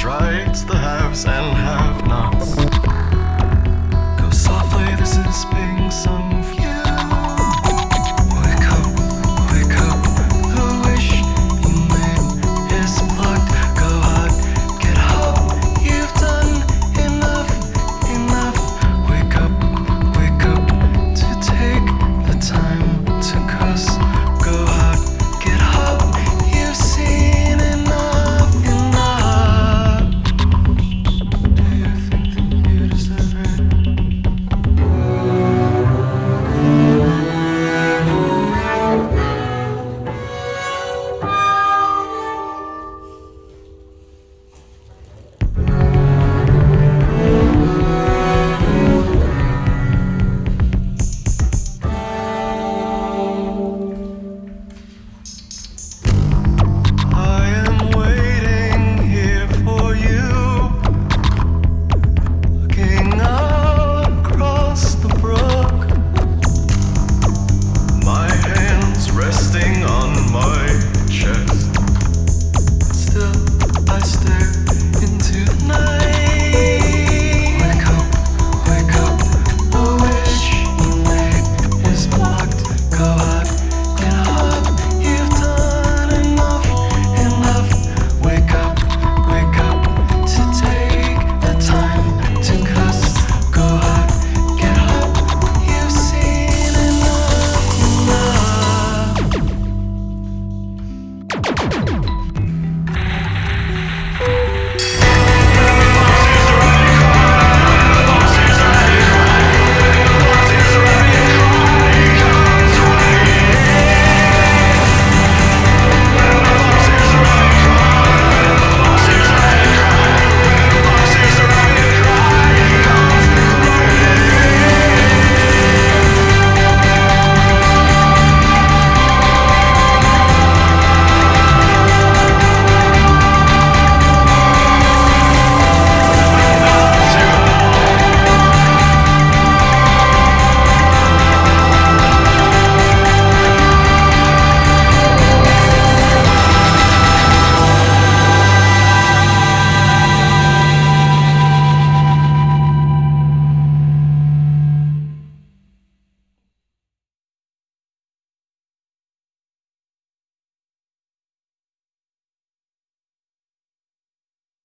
strikes the haves and have